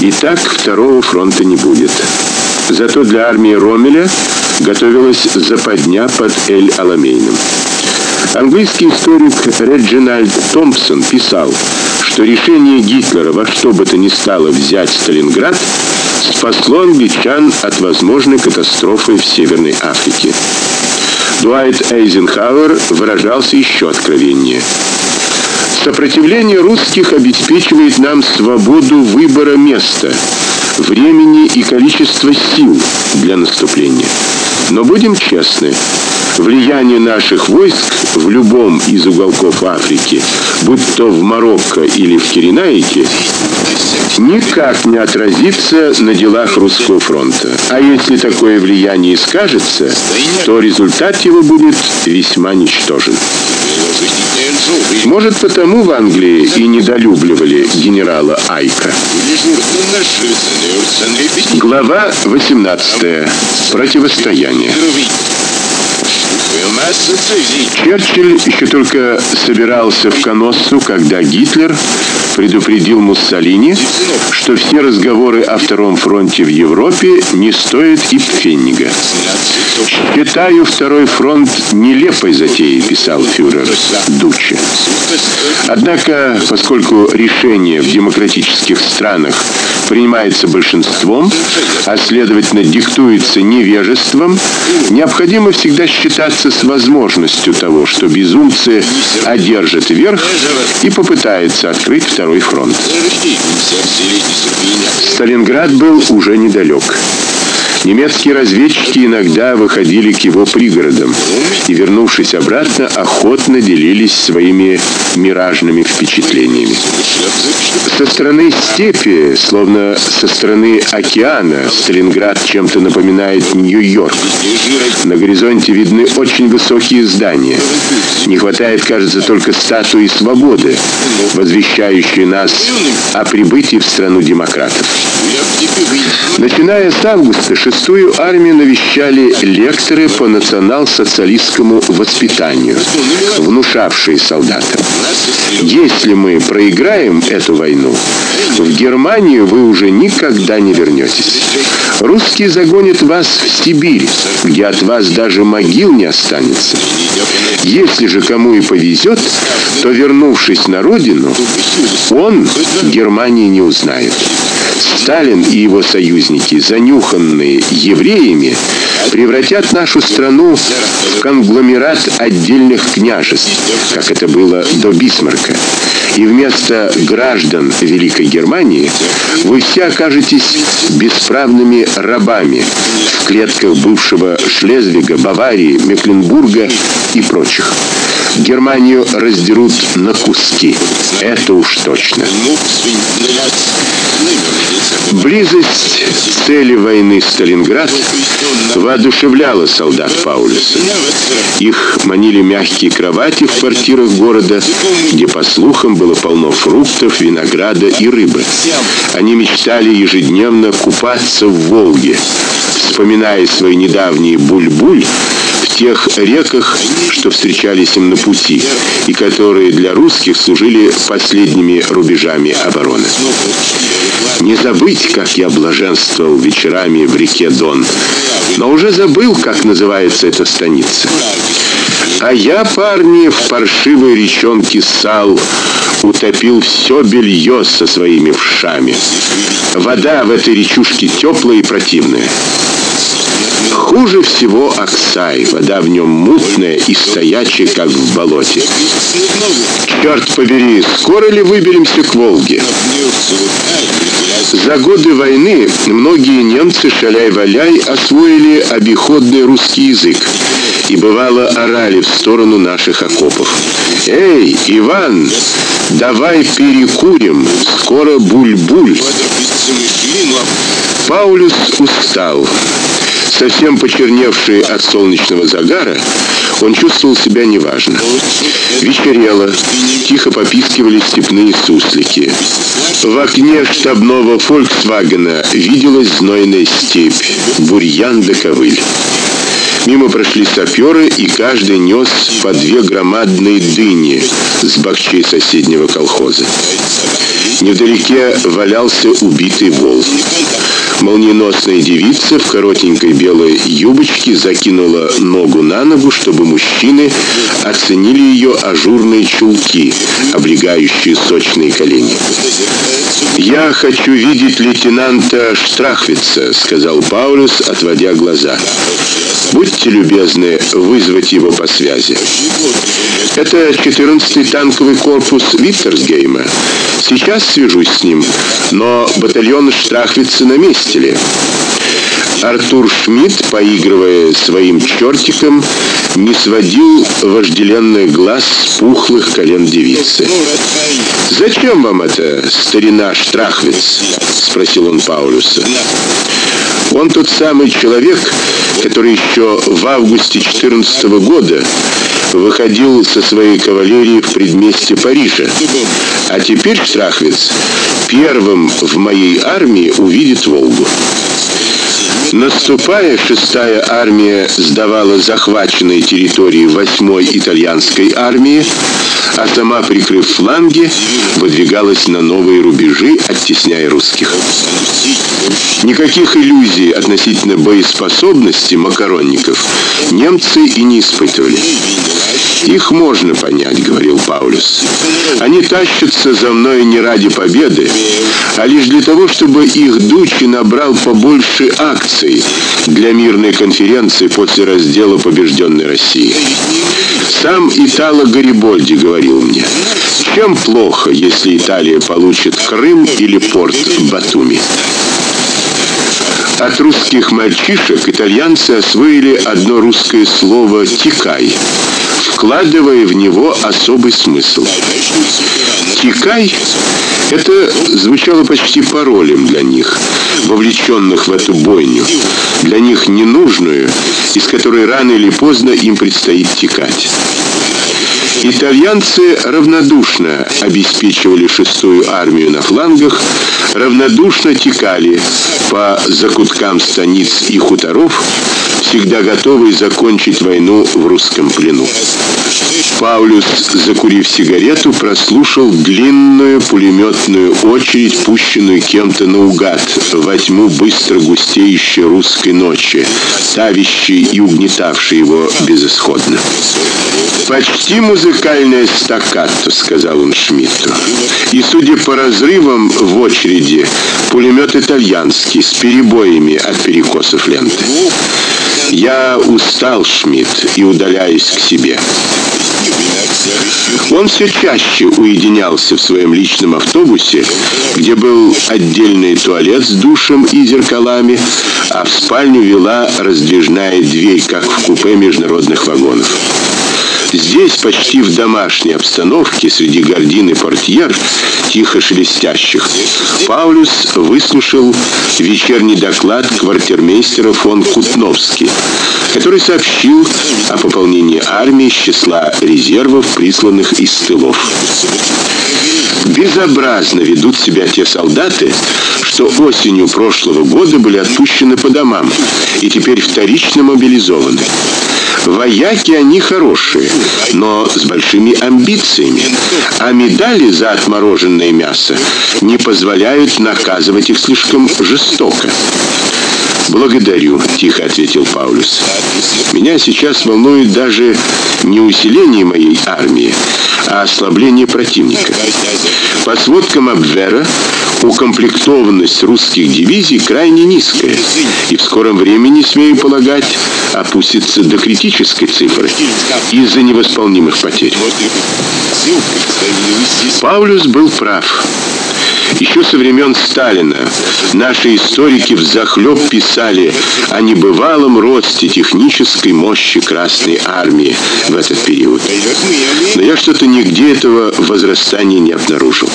И так второго фронта не будет. Зато для армии Ромеля готовилась западня под Эль-Аламейном. Английский историк Реджинальд Томпсон писал, что решение Гитлера во что бы то ни стало взять Сталинград спасло англичан от возможной катастрофы в Северной Африке. Дуайт Эйзенхауэр выражался еще откровеннее. Сопротивление русских обеспечивает нам свободу выбора места, времени и количества сил для наступления. Но будем честны, влияние наших войск в любом из уголков Африки, будь то в Марокко или в Киренайке, никак не отразится на делах русского фронта. А если такое влияние скажется, то результат его будет весьма ничтожен. Может, потому в Англии и недолюбливали генерала Айка. Глава 18. Противостояние. Черчилль еще только собирался в Коноссу, когда Гитлер предупредил Муссолини, что все разговоры о втором фронте в Европе не стоят и пфеннига. «Считаю второй фронт нелепой затеей», — писал фюрер Дуччи. Однако, поскольку решение в демократических странах принимается большинством, а следовательно диктуется невежеством, необходимо всегда считаться с возможностью того, что безумцы одержат верх и попытаются открыть второй фронт. Сталинград был уже недалек. Немецкие разведчики иногда выходили к его пригородам и, вернувшись обратно, охотно делились своими миражными впечатлениями. Со стороны степи, словно со стороны океана, Сталинград чем-то напоминает Нью-Йорк. На горизонте видны очень высокие здания. Не хватает, кажется, только статуи свободы, возвещающей нас о прибытии в страну демократов. Начиная с августа шестую армию навещали лекторы по национал-социалистскому воспитанию, внушавшие солдатам: "Если мы проиграем эту войну, в Германию вы уже никогда не вернетесь. Русские загонят вас в Сибирь, где от вас даже могил не останется. Если же кому и повезет, то вернувшись на родину, он Германии не узнает". Сталин и его союзники, занюханные евреями, превратят нашу страну в конгломерат отдельных княжеств, как это было до Бисмарка. И вместо граждан Великой Германии вы все окажетесь бесправными рабами в клетках бывшего Шлезвига, Баварии, Мекленбурга и прочих. Германию раздерут на куски. Это уж точно. Близость цели войны Сталинград воодушевляла солдат Паулюса. Их манили мягкие кровати в квартирах города, где по слухам было полно фруктов, винограда и рыбы. Они мечтали ежедневно купаться в Волге, вспоминая свои недавние буль-буль в тех реках, что встречались им на пути и которые для русских служили последними рубежами обороны. Не забыть, как я блаженствовал вечерами в реке Дон, но уже забыл, как называется эта станица. А я, парни, в паршивой речонке Сал утопил все белье со своими вшами. Вода в этой речушке теплая и противная. Хуже всего Аксай, вода в нем мутная и стоячая, как в болоте. Черт побери, скоро ли выберемся к Волге? За годы войны многие немцы шаляй-валяй освоили обиходный русский язык и бывало орали в сторону наших окопов. Эй, Иван, давай перекурим, скоро буль-буль. Паулюс устал. Совсем почерневший от солнечного загара, он чувствовал себя неважно. Вечерело, тихо попискивали степные суслики. В окне штабного Фольксвагена виделась знойная степь, бурьян да ковыль. Мимо прошли саперы, и каждый нес по две громадные дыни с бакчей соседнего колхоза. Невдалеке валялся убитый волк. Молниеносная девица в коротенькой белой юбочке закинула ногу на ногу, чтобы мужчины оценили ее ажурные чулки, облегающие сочные колени. Я хочу видеть лейтенанта Штрахвица, сказал Паулюс, отводя глаза. Будьте любезны вызвать его по связи. Это 14-й танковый корпус Виттерсгейма. Сейчас свяжусь с ним, но батальон Штрахвица на месте ли? Артур Шмидт, поигрывая своим чертиком, не сводил вожделенный глаз с пухлых колен девицы. "Зачем вам это, старина Штрахвиц?" спросил он Паулюса. Он тот самый человек, который еще в августе 14 -го года выходил со своей кавалерией в предместье Парижа. А теперь Штрахвиц первым в моей армии увидит Волгу. Наступая, шестая армия сдавала захваченные территории восьмой итальянской армии, а сама, прикрыв фланги, выдвигалась на новые рубежи, оттесняя русских. Никаких иллюзий относительно боеспособности макаронников немцы и не испытывали. Их можно понять, говорил Паулюс. Они тащатся за мной не ради победы, а лишь для того, чтобы их дучи набрал побольше акций для мирной конференции после раздела побежденной России. Сам Итало Гарибольди говорил мне: "Чем плохо, если Италия получит Крым или порт Батуми?" От русских мальчишек итальянцы освоили одно русское слово тикай вкладывая в него особый смысл. Тикай это звучало почти паролем для них, вовлеченных в эту бойню, для них ненужную, из которой рано или поздно им предстоит текать. Итальянцы равнодушно обеспечивали шестую армию на флангах, равнодушно текали по закуткам станиц и хуторов, всегда готовые закончить войну в русском плену. Паулюс, закурив сигарету, прослушал длинную пулеметную очередь, пущенную кем-то наугад во тьму быстро густеющей русской ночи, давящей и угнетавшей его безысходно. Почти музыкальная стаккато, сказал он Шмидту. И судя по разрывам в очереди, пулемет итальянский с перебоями от перекосов ленты. Я устал, Шмидт, и удаляюсь к себе. Он все чаще уединялся в своем личном автобусе, где был отдельный туалет с душем и зеркалами, а в спальню вела раздвижная дверь, как в купе международных вагонов. Здесь, почти в домашней обстановке, среди гардин и портьер, тихо шелестящих, Паулюс выслушал вечерний доклад квартирмейстера фон Кутновский, который сообщил о пополнении армии из числа резервов, присланных из тылов. Безобразно ведут себя те солдаты, что осенью прошлого года были отпущены по домам и теперь вторично мобилизованы. Вояки они хорошие, но с большими амбициями, а медали за отмороженное мясо не позволяют наказывать их слишком жестоко. Благодарю, тихо ответил Паулюс. Меня сейчас волнует даже не усиление моей армии, а ослабление противника. По сводкам Абвера, укомплектованность русских дивизий крайне низкая, и в скором времени, смею полагать, опустится до критической цифры из-за невосполнимых потерь. Паулюс был прав. Еще со времен Сталина наши историки взахлеб писали о небывалом росте технической мощи Красной армии в этот период. Но я что-то нигде этого возрастания не обнаружил.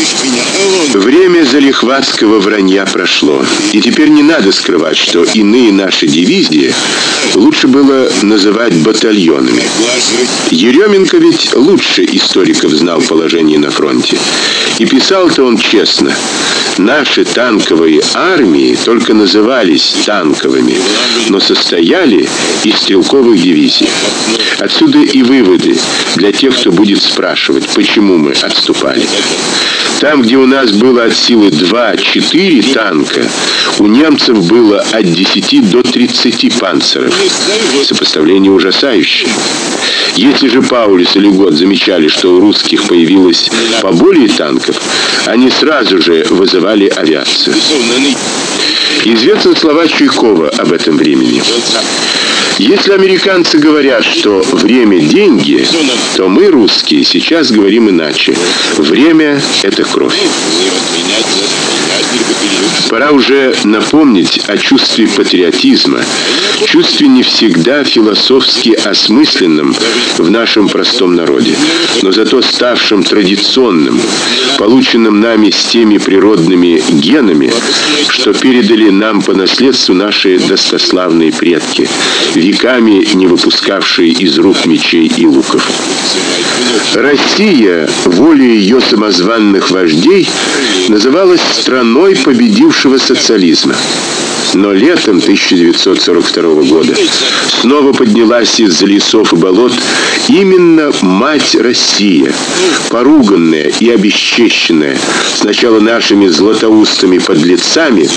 Время залихватского вранья прошло, и теперь не надо скрывать, что иные наши дивизии лучше было называть батальонами. Еременко ведь лучше историков знал положение на фронте. И писал-то он честно – Наши танковые армии только назывались танковыми, но состояли из стрелковых дивизий. Отсюда и выводы для тех, кто будет спрашивать, почему мы отступали. Там, где у нас было от силы 2-4 танка, у немцев было от 10 до 30 панцеров. Сопоставление ужасающее. Если же Паулис или Год замечали, что у русских появилось поболее танков, они сразу же вызывали авиацию. Известны слова Чуйкова об этом времени. Если американцы говорят, что время деньги, то мы русские сейчас говорим иначе. Время это кровь. Пора уже напомнить о чувстве патриотизма, чувстве не всегда философски осмысленном в нашем простом народе, но зато ставшем традиционным, полученным нами с теми природными генами, что передали нам по наследству наши достославные предки, веками не выпускавшие из рук мечей и луков. Россия, волей ее самозванных вождей, называлась страной победившего социализма. Но летом 1942 года снова поднялась из лесов и болот именно мать Россия, поруганная и обесчещенная сначала нашими златоустыми подлецами,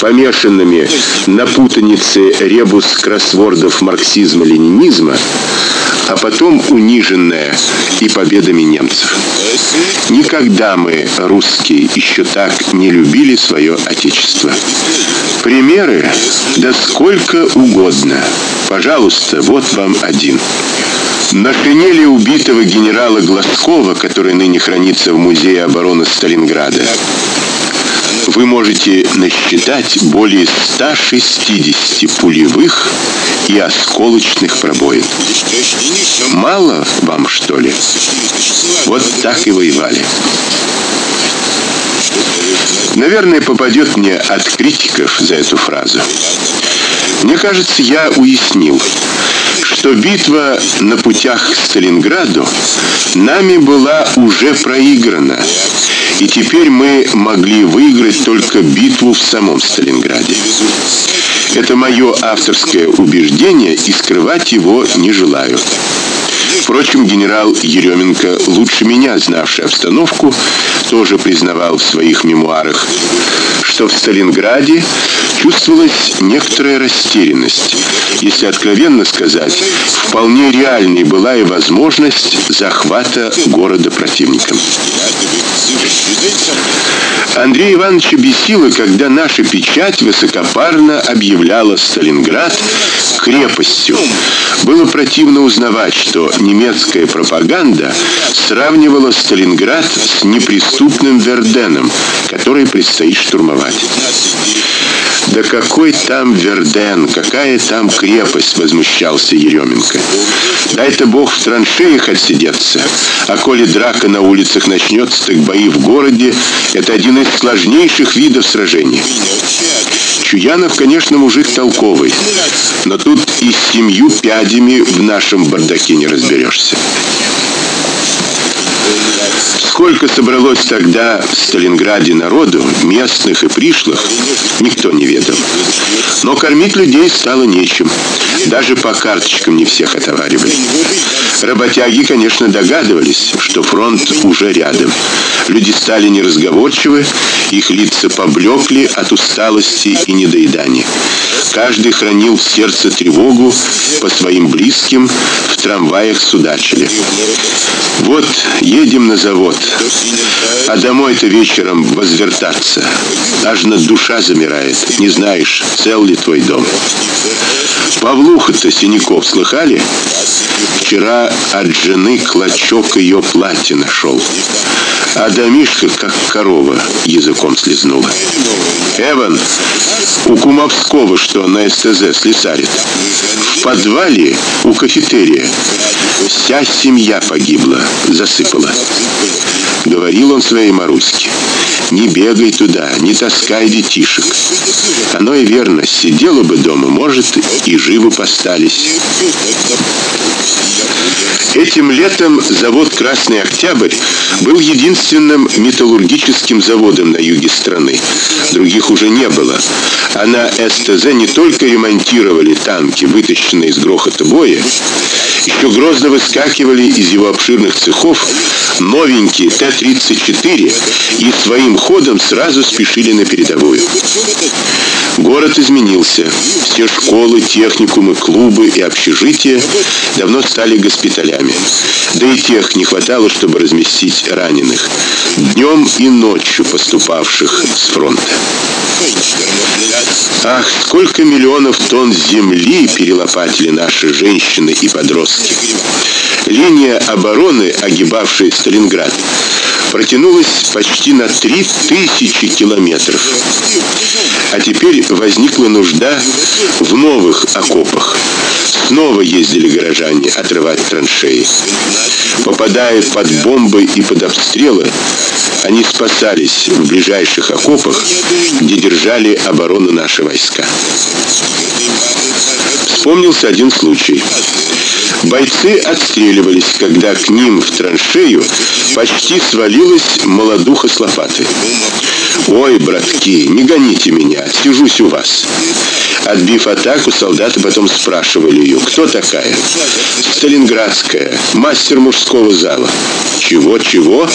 помешанными на путанице ребус-кроссвордов марксизма-ленинизма, а потом униженная и победами немцев. Никогда мы, русские, еще так не любили свое отечество. Примеры да сколько угодно. Пожалуйста, вот вам один. На шинели убитого генерала Глазкова, который ныне хранится в музее обороны Сталинграда, вы можете насчитать более 160 пулевых и осколочных пробоин. Мало вам, что ли? Вот так и воевали. Наверное, попадет мне от критиков за эту фразу. Мне кажется, я уяснил, что битва на путях к Сталинграду нами была уже проиграна. И теперь мы могли выиграть только битву в самом Сталинграде. Это мое авторское убеждение, и скрывать его не желаю. Впрочем, генерал Еременко, лучше меня знавший обстановку, тоже признавал в своих мемуарах, что в Сталинграде чувствовалась некоторая растерянность. Если откровенно сказать, вполне реальной была и возможность захвата города противником. Андрей Иванович бесило, когда наша печать высокопарно объявляла Сталинград крепостью. Было противно узнавать, что немецкая пропаганда сравнивала Сталинград с неприступным Верденом, который предстоит штурмовать. Да какой там Верден, какая там крепость, возмущался Еременко. Дай-то Бог в траншеях отсидеться. А коли драка на улицах начнется, так бои в городе это один из сложнейших видов сражений. Чуянов, конечно, мужик толковый, но тут и семью пядями в нашем бардаке не разберешься. Сколько собралось тогда в Сталинграде народу, местных и пришлых, никто не ведал. Но кормить людей стало нечем. Даже по карточкам не всех отоваривали. Работяги, конечно, догадывались, что фронт уже рядом. Люди стали неразговорчивы, их лица поблекли от усталости и недоедания. Каждый хранил в сердце тревогу по своим близким, в трамваях судачили. Вот едем на завод. А домой-то вечером возвертаться. Аж на душа замирает. Не знаешь, цел ли твой дом. Павлуха-то Синяков слыхали? Вчера от жены клочок ее платья нашел. А домишка, как корова, языком слезнула. Эван, у Кумовского, что на СТЗ слесарит, в подвале у кафетерия вся семья погибла, засыпала. Говорил он своей Маруське: "Не бегай туда, не таскай детишек". Оно и верно, сидела бы дома, может, и живы постались. Этим летом завод Красный Октябрь был единственным металлургическим заводом на юге страны. Других уже не было. А на СТЗ не только ремонтировали танки, вытащенные из грохота боя, еще грозно выскакивали из его обширных цехов новенькие Т-34 и своим ходом сразу спешили на передовую. Город изменился. Все школы, техникумы, клубы и общежития давно стали госпиталями. Да и тех не хватало, чтобы разместить раненых, днем и ночью поступавших с фронта. Ах, сколько миллионов тонн земли перелопатили наши женщины и подростки. Линия обороны, огибавшая Сталинград, протянулась почти на 3000 километров. А теперь возникла нужда в новых окопах. Снова ездили горожане отрывать траншеи. Попадая под бомбы и под обстрелы, они спасались в ближайших окопах, где держали оборону наши войска. Вспомнился один случай. Бойцы отстреливались, когда к ним в траншею почти свалилась молодуха с лопатой. Ой, братки, не гоните меня, сижусь у вас. Отбив атаку, солдаты потом спрашивали ее: "Кто такая?" "Сталинградская, мастер мужского зала". "Чего, чего?"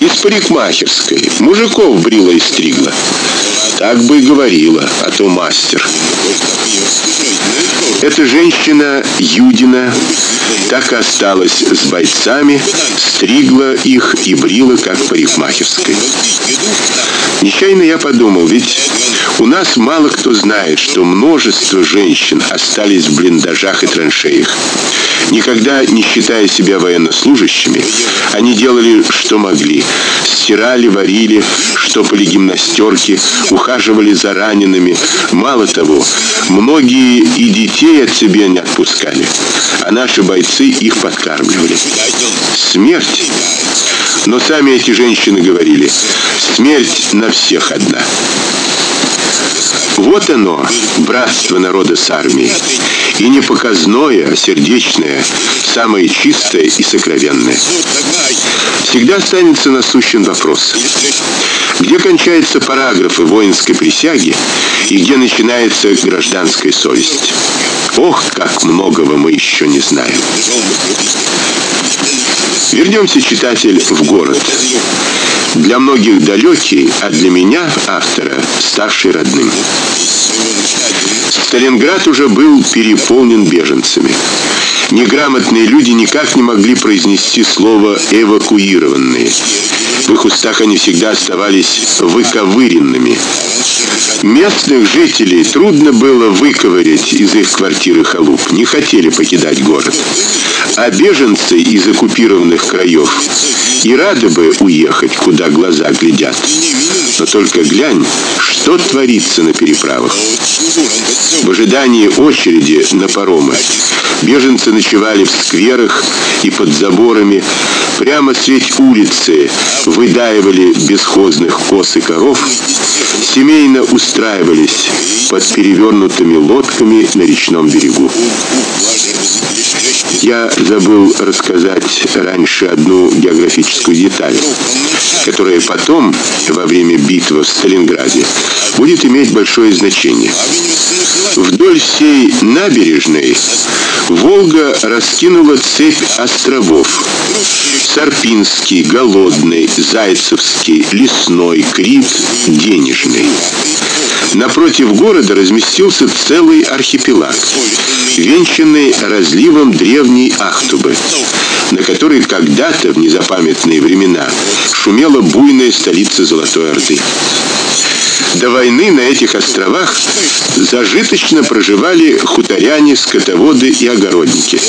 "Из парикмахерской. Мужиков брила и стригла". Так бы и говорила, а то мастер. Эта женщина Юдина так и осталась с бойцами, стригла их и брила как парикмахерской. Нечаянно я подумал, ведь у нас мало кто знает, что множество женщин остались в блиндажах и траншеях. Никогда не считая себя военнослужащими, они делали, что могли. Стирали, варили, штопали гимнастерки, ухаживали за ранеными. Мало того, многие и детей от себя не отпускали, а наши бойцы их подкармливали. Смерть. Но сами эти женщины говорили: смерть на всех одна. Вот оно, братство народа с армией. И не показное, а сердечное, самое чистое и сокровенное. Всегда останется насущен вопрос: где кончаются параграфы воинской присяги и где начинается гражданская совесть? Ох, как многого мы еще не знаем. Вернемся, читатель, в город. Для многих далекий, а для меня, автора, ставший родным. Сталинград уже был переполнен беженцами. Неграмотные люди никак не могли произнести слово эвакуированные. В их устах они всегда оставались выковыренными. Местных жителей трудно было выковырять из их квартир и халуп, не хотели покидать город. А беженцы из оккупированных краев и рады бы уехать, куда глаза глядят. Но только глянь, что творится на переправах. В ожидании очереди на паромы беженцы ночевали в скверах и под заборами, прямо средь улицы выдаивали бесхозных коз и коров, семейно устраивались под перевернутыми лодками на речном берегу. Я забыл рассказать раньше одну географическую деталь, которая потом, во время битвы в Сталинграде, будет иметь большое значение. Вдоль всей набережной Волга раскинула цепь островов. Сарпинский, Голодный, Зайцевский, Лесной, Крит, Денежный. Напротив города разместился целый архипелаг, венчанный разливом древней Ахтубы, на которой когда-то в незапамятные времена шумела буйная столица Золотой Орды. До войны на этих островах зажиточно проживали хуторяне, скотоводы и огородники.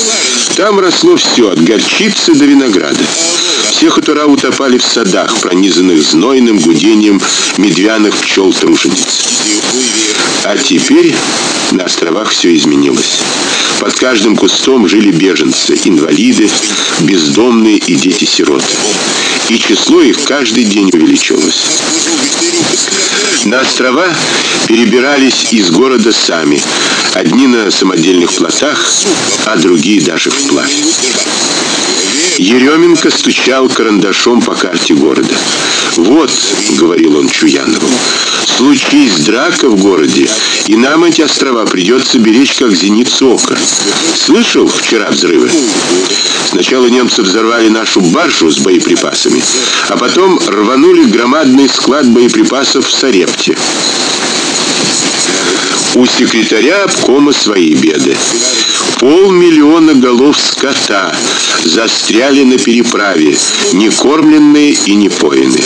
Там росло все от горчицы до винограда. Все хутора утопали в садах, пронизанных знойным гудением медвяных пчел-тружениц. А теперь на островах все изменилось. Под каждым кустом жили беженцы, инвалиды, бездомные и дети-сироты. И число их каждый день увеличивалось. На острова перебирались из города сами, одни на самодельных плотах, а другие даже вплавь. Еременко стучал карандашом по карте города. "Вот", говорил он Чуянову. "Случись драка в городе, и нам эти острова придется беречь как зеницу ока. Слышал вчера взрывы? Сначала немцы взорвали нашу баржу с боеприпасами, а потом рванули громадный склад боеприпасов в Сарепте. У секретаря обкома свои беды. Полмиллиона голов скота застряли на переправе, не кормленные и не поенные.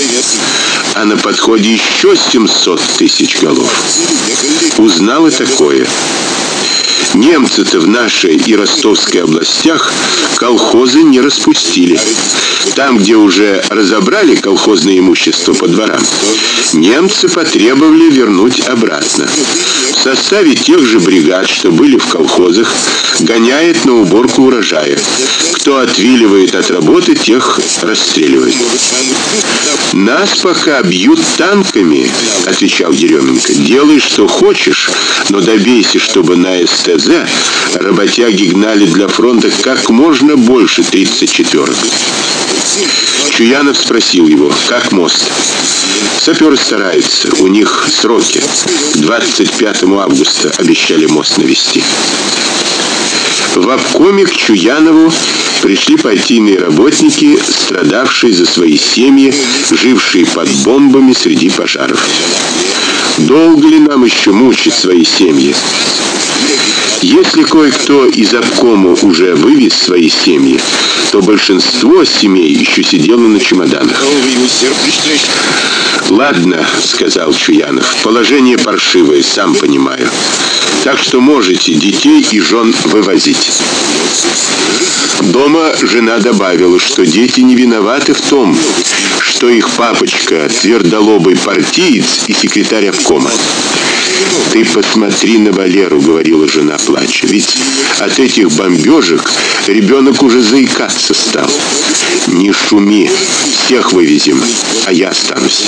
А на подходе еще 700 тысяч голов. Узнал и такое. Немцы-то в нашей и Ростовской областях колхозы не распустили. Там, где уже разобрали колхозное имущество по дворам, немцы потребовали вернуть обратно. В составе тех же бригад, что были в колхозах, гоняет на уборку урожая. Кто отвиливает от работы, тех расстреливает. Нас пока бьют танками, отвечал Еременко. Делай что хочешь, но добейся, чтобы на СТЗ работяги гнали для фронта как можно больше 34-ок. Чуянов спросил его: "Как мост?" Саперы стараются, у них сроки. К 25 августа обещали мост навести. В обкоме к Чуянову пришли партийные работники, страдавшие за свои семьи, жившие под бомбами среди пожаров. Долго ли нам еще мучить свои семьи? Если кое-кто из обкома уже вывез свои семьи, то большинство семей еще сидело на чемоданах. Ладно, сказал Чуянов. Положение паршивое, сам понимаю. Так что можете детей и жен вывозить. Дома жена добавила, что дети не виноваты в том, что их папочка твердолобый партиец и секретарь обкома. Ты посмотри на Валеру, говорила жена плача. Ведь от этих бомбежек ребенок уже заикаться стал. Не шуми, всех вывезем, а я останусь.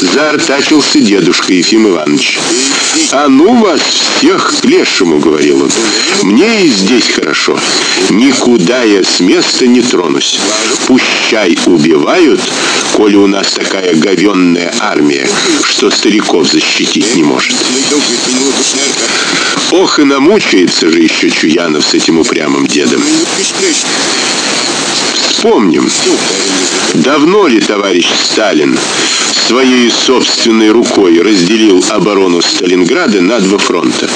Заортачился дедушка Ефим Иванович. А ну вас всех к лешему, говорил он. Мне и здесь хорошо. Никуда я с места не тронусь. Пущай убивают, коли у нас такая говенная армия, что стариков защитить не может. Ох, и намучается же еще Чуянов с этим упрямым дедом. Вспомним. Давно ли товарищ Сталин своей собственной рукой разделил оборону Сталинграда на два фронта,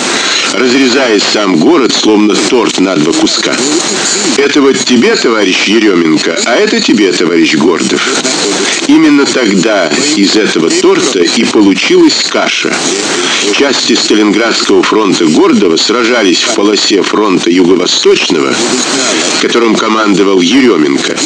разрезая сам город словно торт на два куска. Это вот тебе, товарищ Еременко, а это тебе, товарищ Гордов. Именно тогда из этого торта и получилась каша. Части Сталинградского фронта Гордова сражались в полосе фронта юго-восточного, которым командовал Еременко.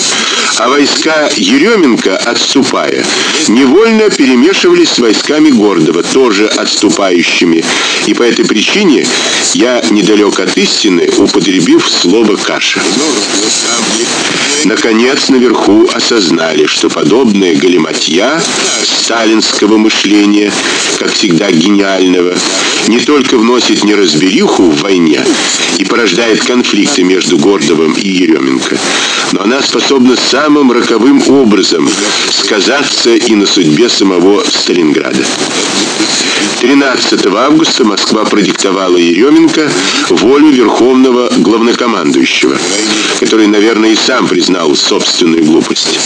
А войска Еременко, отступая, невольно перемешивались с войсками Гордова, тоже отступающими. И по этой причине я недалек от истины, употребив слово каша. Наконец, наверху осознали, что подобная галиматья сталинского мышления, как всегда гениального, не только вносит неразбериху в войне и порождает конфликты между Гордовым и Еременко, но она способна самым роковым образом сказаться и на судьбе самого Сталинграда. 13 августа Москва продиктовала Еременко волю верховного главнокомандующего, который, наверное, и сам признал собственную глупость.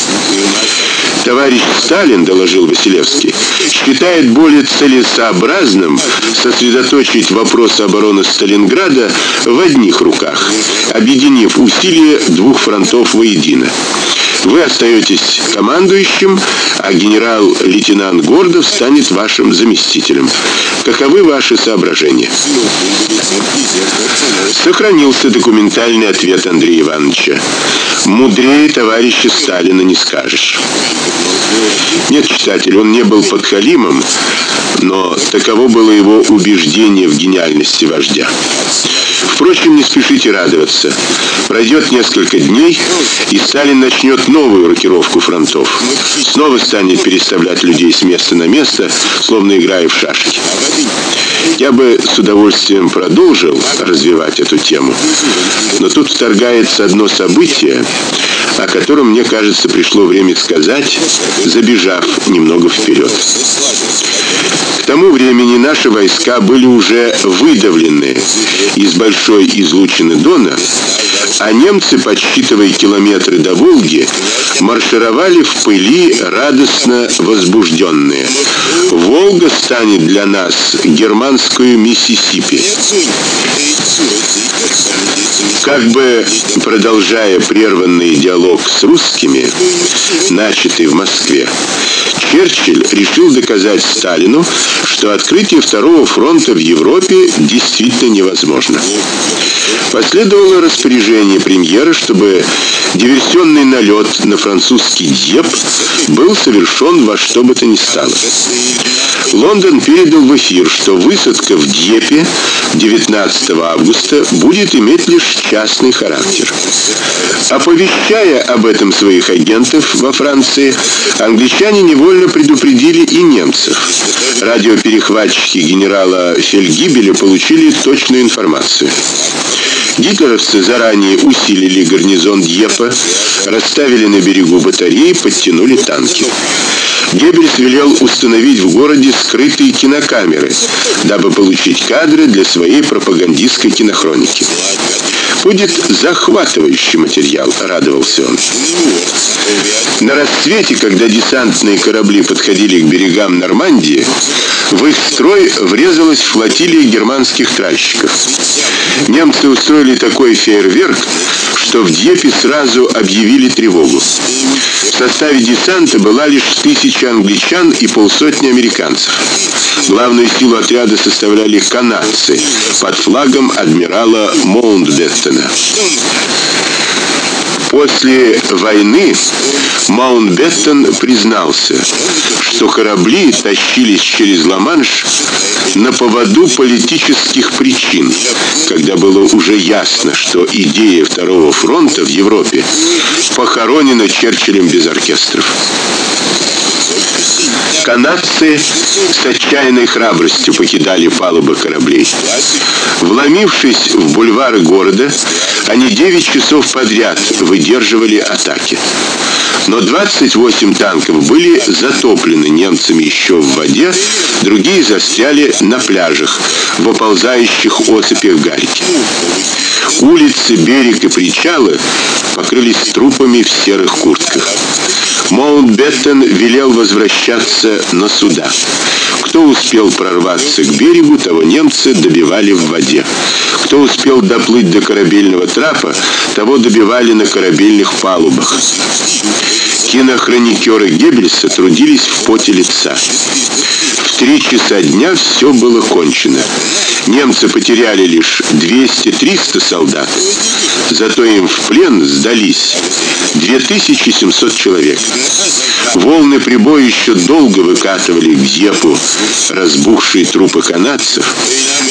Товарищ Сталин, доложил Василевский, считает более целесообразным сосредоточить вопрос обороны Сталинграда в одних руках, объединив усилия двух фронтов воедино. Вы остаетесь командующим, а генерал-лейтенант Гордов станет вашим заместителем. Каковы ваши соображения? Сохранился документальный ответ Андрея Ивановича. Мудрее товарища Сталина не скажешь. Нет, читатель, он не был подхалимом, но таково было его убеждение в гениальности вождя. Впрочем, не спешите радоваться. Пройдет несколько дней, и Сталин начнет новую рокировку фронтов. Снова станет переставлять людей с места на место, словно играя в шашки. Я бы с удовольствием продолжил развивать эту тему, но тут вторгается одно событие, о котором, мне кажется, пришло время сказать, забежав немного вперед. К тому времени наши войска были уже выдавлены из большой излучины Дона, а немцы, подсчитывая километры до Волги, маршировали в пыли радостно возбужденные. Волга станет для нас германскую Миссисипи. Как бы продолжая прерванный диалог с русскими, начатый в Москве, Черчилль решил доказать Сталину, что открытие второго фронта в Европе действительно невозможно. Последовало распоряжение премьера, чтобы диверсионный налет на французский Дьеп был совершен во что бы то ни стало. Лондон передал в эфир, что высадка в Дьепе 19 августа будет иметь лишь частный характер. Оповещая об этом своих агентов во Франции, англичане невольно предупредили и немцев. Радиоперехватчики генерала Фельгибеля получили точную информацию. Гитлеровцы заранее усилили гарнизон Дьепа, расставили на берегу батареи, подтянули танки. Геббельс велел установить в городе скрытые кинокамеры, дабы получить кадры для своей пропагандистской кинохроники. Будет захватывающий материал, радовался он. На рассвете, когда десантные корабли подходили к берегам Нормандии, в их строй врезалась флотилия германских тральщиков. Немцы устроили такой фейерверк, что в Дьепе сразу объявили тревогу. В составе десанта была лишь тысяча англичан и полсотни американцев. Главную силу отряда составляли канадцы под флагом адмирала Маунтбеттена. После войны Маунтбеттен признался, что корабли тащились через Ла-Манш на поводу политических причин, когда было уже ясно, что идея второго фронта в Европе похоронена Черчиллем без оркестров. Канадцы с отчаянной храбростью покидали палубы кораблей. Вломившись в бульвары города, они 9 часов подряд выдерживали атаки. Но 28 танков были затоплены немцами еще в воде, другие застряли на пляжах, в оползающих осыпях гальки. Улицы, берег и причалы покрылись трупами в серых куртках. Маунтбеттен велел возвращаться на суда. Кто успел прорваться к берегу, того немцы добивали в воде. Кто успел доплыть до корабельного трапа, того добивали на корабельных палубах. Кинохроникеры Геббельса трудились в поте лица. Три часа дня все было кончено. Немцы потеряли лишь 200-300 солдат. Зато им в плен сдались 2700 человек. Волны прибоя еще долго выкатывали к Зепу разбухшие трупы канадцев,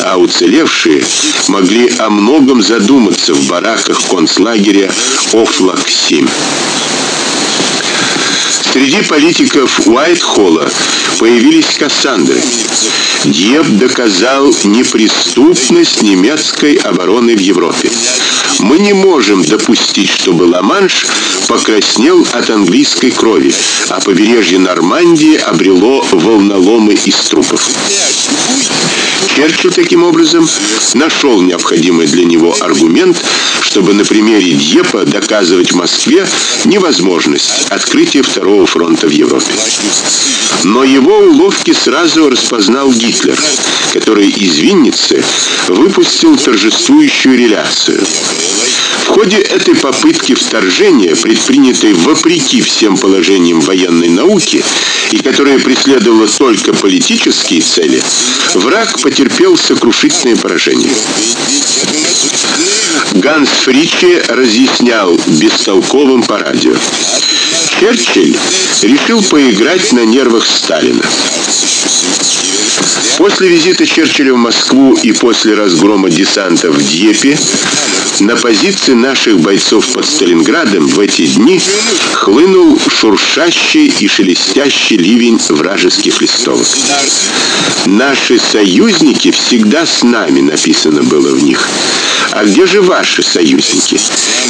а уцелевшие могли о многом задуматься в бараках концлагеря Офлак-7. Среди политиков Уайтхолла появились Кассандры. Дьеп доказал неприступность немецкой обороны в Европе. Мы не можем допустить, чтобы Ла-Манш покраснел от английской крови, а побережье Нормандии обрело волноломы из трупов. Черчилль таким образом нашел необходимый для него аргумент, чтобы на примере Дьепа доказывать Москве невозможность открытия второго фронта в Европе. Но его уловки сразу распознал Гитлер, который из Винницы выпустил торжествующую реляцию. В ходе этой попытки вторжения, предпринятой вопреки всем положениям военной науки и которая преследовала только политические цели, враг потерпел сокрушительное поражение. Ганс Фриче разъяснял бестолковым по радио. Черчилль решил поиграть на нервах Сталина. После визита Черчилля в Москву и после разгрома десанта в Дьепе на позиции наших бойцов под Сталинградом в эти дни хлынул шуршащий и шелестящий ливень вражеских листовок. Наши союзники всегда с нами, написано было в них. А где же ваши союзники?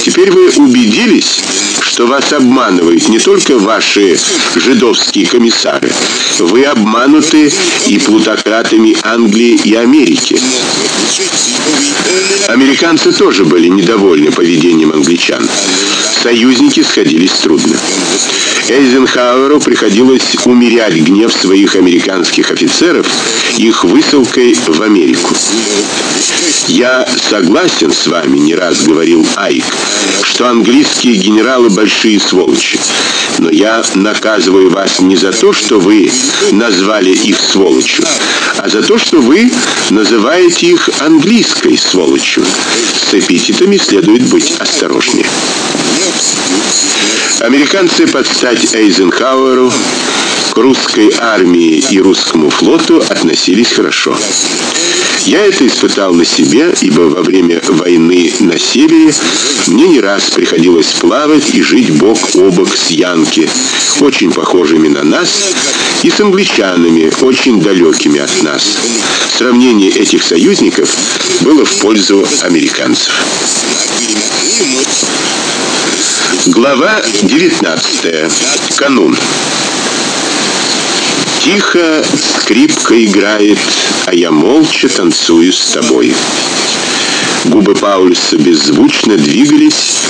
Теперь вы убедились, что вас обманывают не только ваши жидовские комиссары. Вы обмануты и плутократами Англии и Америки. Американцы тоже были недовольны поведением англичан. Союзники сходились трудно. Эйзенхауэру приходилось умерять гнев своих американских офицеров их высылкой в Америку. Я согласен с вами, не раз говорил Айк, что английские генералы большие сволочи. Но я наказываю вас не за то, что вы назвали их сволочью, а за то, что вы называете их английской сволочью. С эпитетами следует быть осторожнее. Американцы под стать Эйзенхауэру к русской армии и русскому флоту относились хорошо. Я это испытал на себе, ибо во время войны на севере мне не раз приходилось плавать и жить бок о бок с янки, очень похожими на нас, и с англичанами, очень далекими от нас. Сравнение этих союзников было в пользу американцев. Глава 19. Канун. Тихо скрипка играет, а я молча танцую с тобой. Губы Паулюса беззвучно двигались,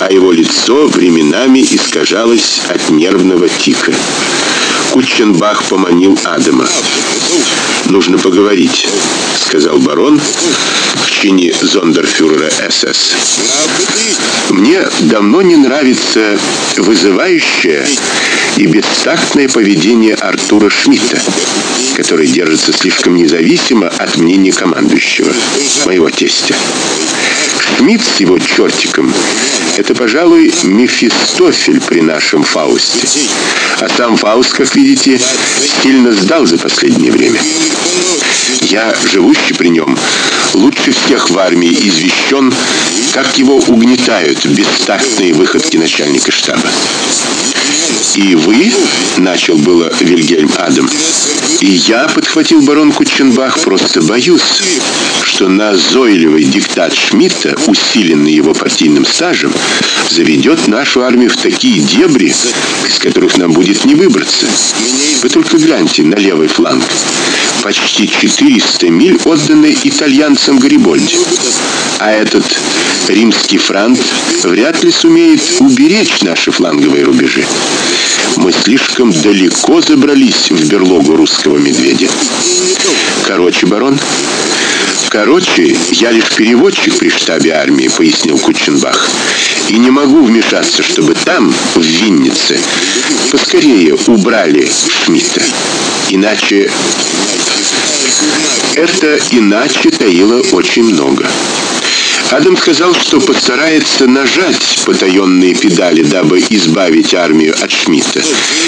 а его лицо временами искажалось от нервного тика. Кутченбах поманил Адама. Нужно поговорить, сказал барон в чине зондерфюрера СС. Мне давно не нравится вызывающее и бестактное поведение Артура Шмидта, который держится слишком независимо от мнения командующего, моего тестя. Шмидт с его чертиком это, пожалуй, Мефистофель при нашем Фаусте. А сам Фауст, как видите, сильно сдал за последнее время. Я, живущий при нем, лучше всех в армии извещен, как его угнетают бестактные выходки начальника штаба. И вы, начал было Вильгельм Адам. И я подхватил барон Кутченбах, просто боюсь, что назойливый диктат Шмидта, усиленный его партийным стажем, заведет нашу армию в такие дебри, из которых нам будет не выбраться. Вы только гляньте на левый фланг. Почти 400 миль отданы итальянцам Гарибольди. А этот римский франт вряд ли сумеет уберечь наши фланговые рубежи. Мы слишком далеко забрались в берлогу русского медведя. Короче, барон, короче, я лишь переводчик при штабе армии, пояснил Кученбах. И не могу вмешаться, чтобы там, в Виннице, поскорее убрали Шмидта. Иначе это иначе таило очень много. Адам сказал, что постарается нажать потаенные педали, дабы избавить армию от Шмидта,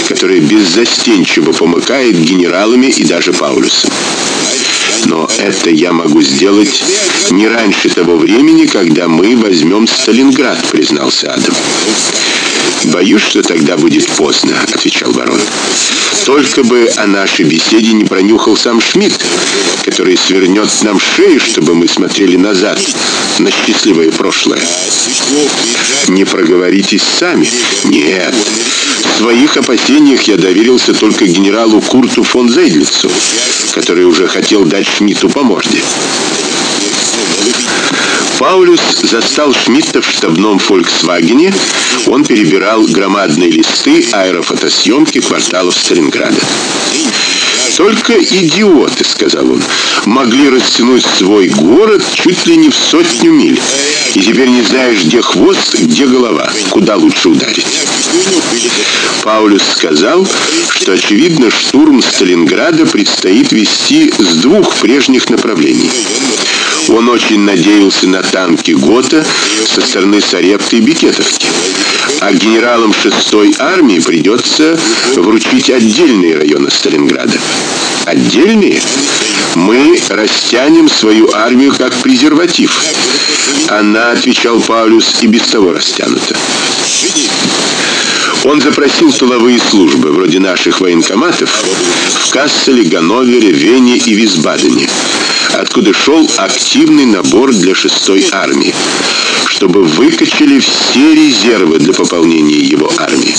который беззастенчиво помыкает генералами и даже Паулюсом. Но это я могу сделать не раньше того времени, когда мы возьмем Сталинград, признался Адам. Боюсь, что тогда будет поздно, отвечал барон. Только бы о нашей беседе не пронюхал сам Шмидт, который свернет нам шею, чтобы мы смотрели назад на счастливое прошлое. Не проговоритесь сами. Нет. В своих опасениях я доверился только генералу Курту фон Зейдлицу, который уже хотел дать Шмидту по морде. Паулюс застал Шмидта в штабном Volkswagen. Он перебирал громадные листы аэрофотосъемки кварталов Сталинграда. Только идиоты, сказал он, могли растянуть свой город чуть ли не в сотню миль. И теперь не знаешь, где хвост, где голова, куда лучше ударить. Паулюс сказал, что очевидно штурм Сталинграда предстоит вести с двух прежних направлений. Он очень надеялся на танки Гота со стороны Сарепты и Бикетовки. А генералам 6-й армии придется вручить отдельные районы Сталинграда. Отдельные? Мы растянем свою армию как презерватив. Она, отвечал Паулюс, и без того растянута. Он запросил тыловые службы, вроде наших военкоматов, в Касселе, Ганновере, Вене и Висбадене, откуда шел активный набор для шестой армии, чтобы выкачали все резервы для пополнения его армии.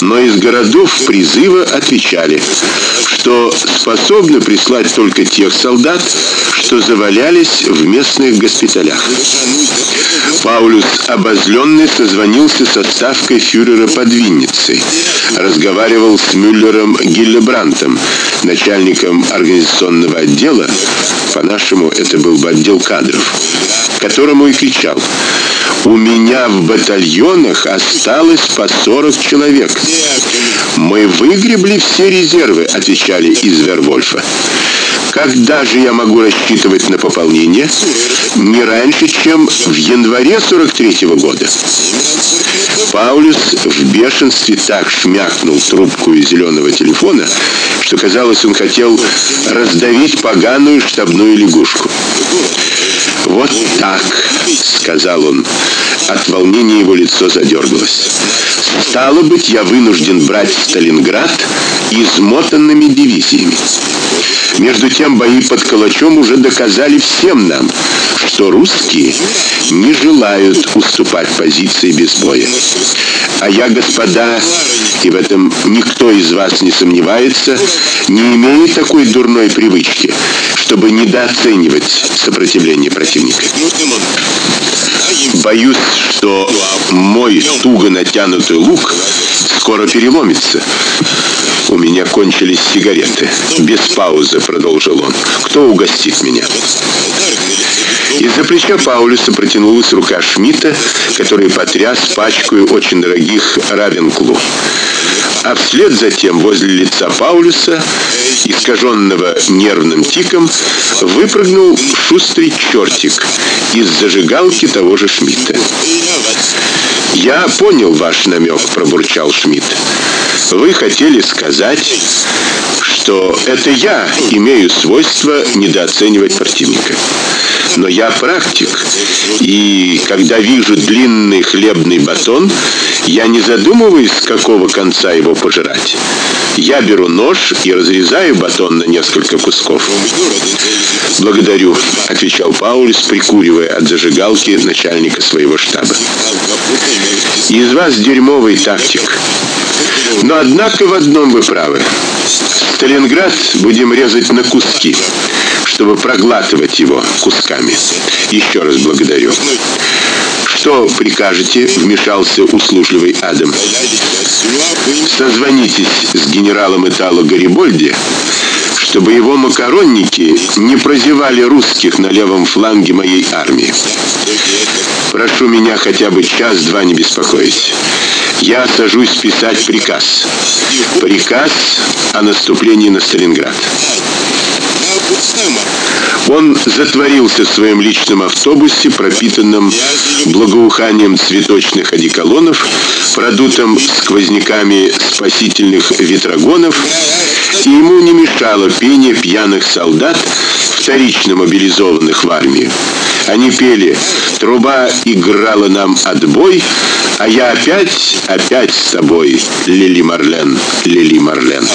Но из городов призыва отвечали, что способны прислать только тех солдат, что завалялись в местных госпиталях. Паулюс обозленный созвонился со ставкой фюрера под Винницей. Разговаривал с Мюллером Гиллебрантом, начальником организационного отдела, по-нашему это был бы отдел кадров, которому и кричал: "У меня в батальонах осталось по 40 человек. Мы выгребли все резервы", отвечали из Вервольфа. Когда же я могу рассчитывать на пополнение? Не раньше, чем в январе 43 -го года. Паулюс в бешенстве так шмякнул трубку из зеленого телефона, что казалось, он хотел раздавить поганую штабную лягушку. Вот так, сказал он. От волнения его лицо задергалось. Стало быть, я вынужден брать Сталинград измотанными дивизиями. Между тем бои под Калачом уже доказали всем нам, что русские не желают уступать позиции без боя. А я, господа, и в этом никто из вас не сомневается, не имею такой дурной привычки, чтобы недооценивать сопротивление противника. Боюсь, что мой туго натянутый лук скоро переломится. У меня кончились сигареты. Без паузы продолжил он. Кто угостит меня? Из-за плеча Паулюса протянулась рука Шмидта, который потряс пачку очень дорогих Равенклу. А вслед за тем возле лица Паулюса, искаженного нервным тиком, выпрыгнул шустрый чертик из зажигалки того же Шмидта. Я понял ваш намек, пробурчал Шмидт. Вы хотели сказать, что это я имею свойство недооценивать противника. Но я практик, и когда вижу длинный хлебный батон, я не задумываюсь, с какого конца его пожирать. Я беру нож и разрезаю батон на несколько кусков. Благодарю, отвечал Паулюс, прикуривая от зажигалки начальника своего штаба. Из вас дерьмовый тактик. Но однако в одном вы правы. Сталинград будем резать на куски, чтобы проглатывать его кусками. Еще раз благодарю. Что прикажете? вмешался услужливый Адам. Созвонитесь с генералом Итало Гарибольди, чтобы его макаронники не прозевали русских на левом фланге моей армии. Прошу меня хотя бы час-два не беспокоить. Я сажусь писать приказ. Приказ о наступлении на Сталинград. Он затворился в своем личном автобусе, пропитанном благоуханием цветочных одеколонов, продутым сквозняками спасительных ветрогонов, и ему не мешало пение пьяных солдат, вторично мобилизованных в армию. Они пели: "Труба играла нам отбой, а я опять, опять с тобой, Лили Марлен, Лили Марлен".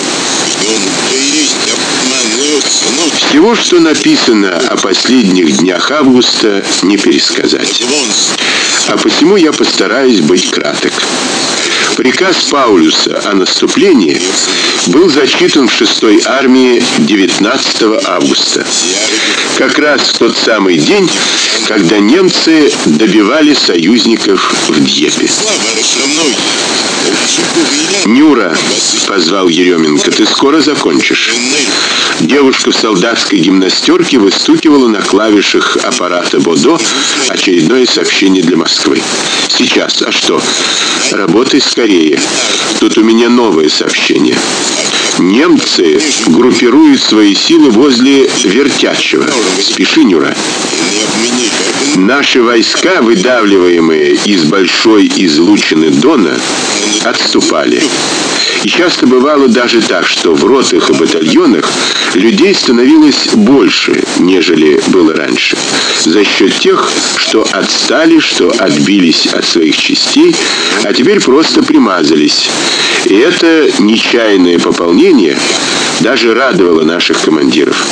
Всего, что написано о последних днях августа, не пересказать. А посему я постараюсь быть краток. Приказ Паулюса о наступлении был зачитан в 6-й армии 19 августа. Как раз в тот самый день, когда немцы добивали союзников в Дьепе. Нюра, позвал Еременко, ты скоро закончишь. Девушка в солдатской гимнастерке выстукивала на клавишах аппарата Бодо очередное сообщение для Москвы. Сейчас. А что? Работай скорее. Тут у меня новое сообщение. Немцы группируют свои силы возле Вертячего. Спеши, Нюра. Наши войска, выдавливаемые из большой излучины Дона, отступали. И часто бывало даже так, что в ротах и батальонах людей становилось больше, нежели было раньше, за счет тех, что отстали, что отбились от своих частей, а теперь просто примазались. И это нечаянное пополнение даже радовало наших командиров.